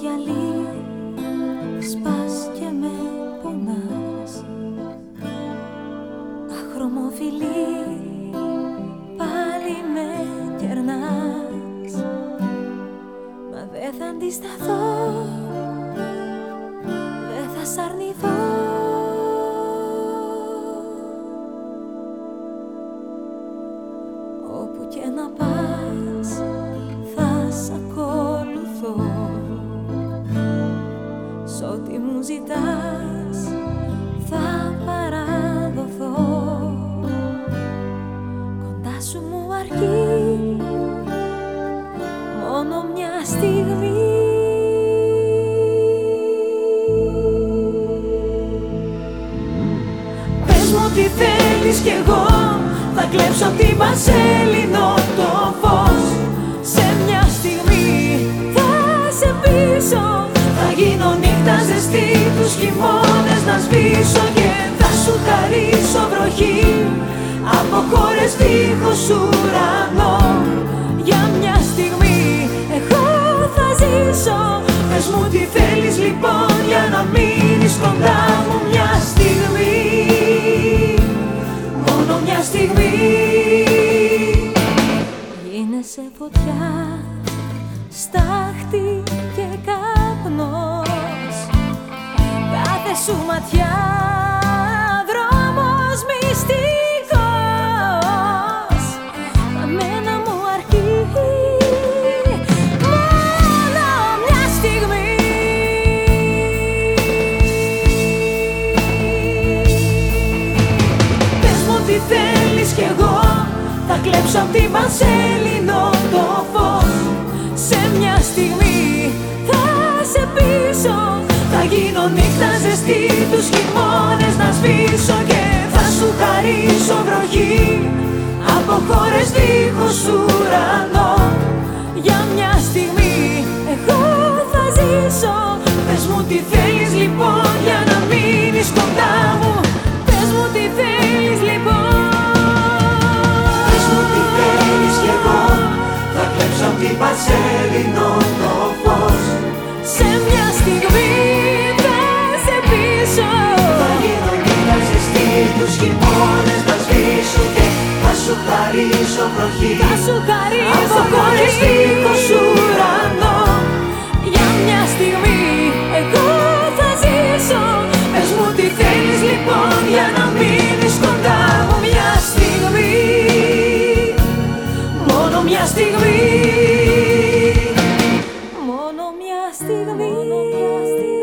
γυαλί σπάς και με πονάς Αχρωμοφιλή πάλι με κερνάς. Μα δεν θα αντισταθώ δεν θα σ' αρνηθώ. Όπου και να πας ό,τι μου ζητάς θα παραδοθώ. Κοντά σου μου αρκεί μόνο μια στιγμή. Πες μου τι θέλεις κι εγώ θα κλέψω απ' την Πανσέλινο το φως νύχτα ζεστή τους χειμώνες να σβήσω Και θα σου χαρίσω βροχή. Από χώρες δίχως ουρανό. Για μια στιγμή εγώ θα ζήσω. Πες μου τι θέλεις λοιπόν για να μείνεις κοντά μου μια στιγμή. Μόνο μια στιγμή. Γίνεσαι φωτιά, στάχτη και σου ματιά. Δρόμος μυστικός. Μα μένα μου αρκεί. Μόνο μια στιγμή. Πες μου τι θέλεις κι εγώ. Θα κλέψω απ' την Πανσέλινο το φως τους χειμώνες να σβήσω Και θα σου χαρίσω βροχή. Από χώρες χαρίσω βροχή. Θα σου χαρίσω βροχή δίχως ουρανό. Για μια στιγμή εγώ θα ζήσω. Πες μου τι θέλεις λοιπόν για να μείνεις κοντά μου Μια στιγμή, μόνο μια στιγμή. Μόνο μια στιγμή, μόνο μια στιγμή.